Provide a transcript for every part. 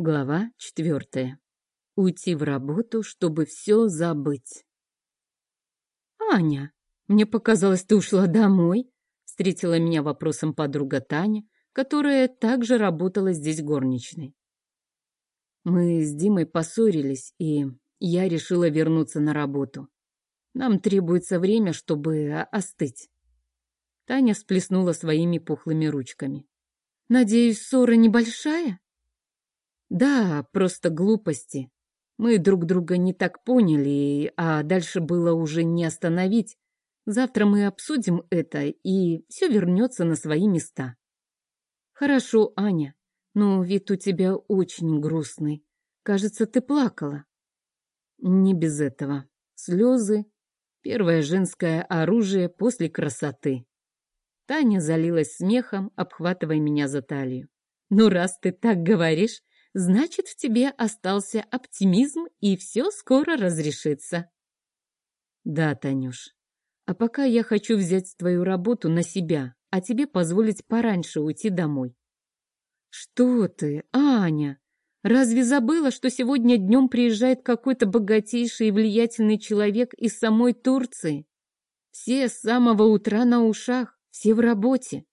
Глава четвертая. Уйти в работу, чтобы все забыть. «Аня, мне показалось, ты ушла домой», — встретила меня вопросом подруга Таня, которая также работала здесь горничной. Мы с Димой поссорились, и я решила вернуться на работу. Нам требуется время, чтобы остыть. Таня всплеснула своими пухлыми ручками. «Надеюсь, ссора небольшая?» Да, просто глупости. Мы друг друга не так поняли, а дальше было уже не остановить. Завтра мы обсудим это, и все вернется на свои места. Хорошо, Аня, но вид у тебя очень грустный. Кажется, ты плакала. Не без этого. Слезы — первое женское оружие после красоты. Таня залилась смехом, обхватывая меня за талию. «Ну, раз ты так говоришь, значит, в тебе остался оптимизм, и все скоро разрешится. Да, Танюш, а пока я хочу взять твою работу на себя, а тебе позволить пораньше уйти домой. Что ты, Аня? Разве забыла, что сегодня днем приезжает какой-то богатейший и влиятельный человек из самой Турции? Все с самого утра на ушах, все в работе.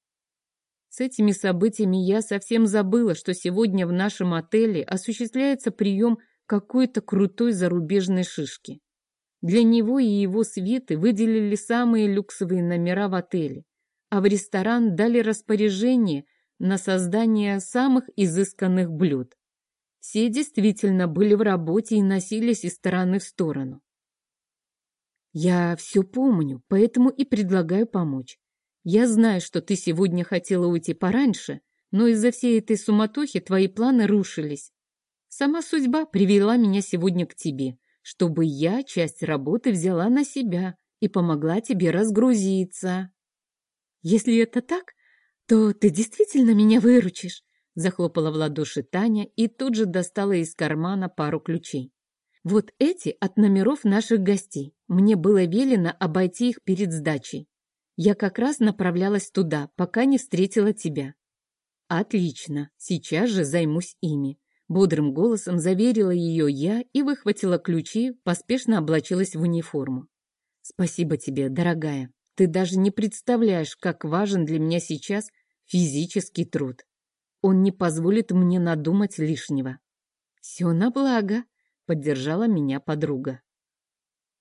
С этими событиями я совсем забыла, что сегодня в нашем отеле осуществляется прием какой-то крутой зарубежной шишки. Для него и его свиты выделили самые люксовые номера в отеле, а в ресторан дали распоряжение на создание самых изысканных блюд. Все действительно были в работе и носились из стороны в сторону. Я все помню, поэтому и предлагаю помочь. Я знаю, что ты сегодня хотела уйти пораньше, но из-за всей этой суматохи твои планы рушились. Сама судьба привела меня сегодня к тебе, чтобы я часть работы взяла на себя и помогла тебе разгрузиться. Если это так, то ты действительно меня выручишь, захлопала в ладоши Таня и тут же достала из кармана пару ключей. Вот эти от номеров наших гостей. Мне было велено обойти их перед сдачей. Я как раз направлялась туда, пока не встретила тебя. Отлично, сейчас же займусь ими. Бодрым голосом заверила ее я и выхватила ключи, поспешно облачилась в униформу. Спасибо тебе, дорогая. Ты даже не представляешь, как важен для меня сейчас физический труд. Он не позволит мне надумать лишнего. Все на благо, поддержала меня подруга.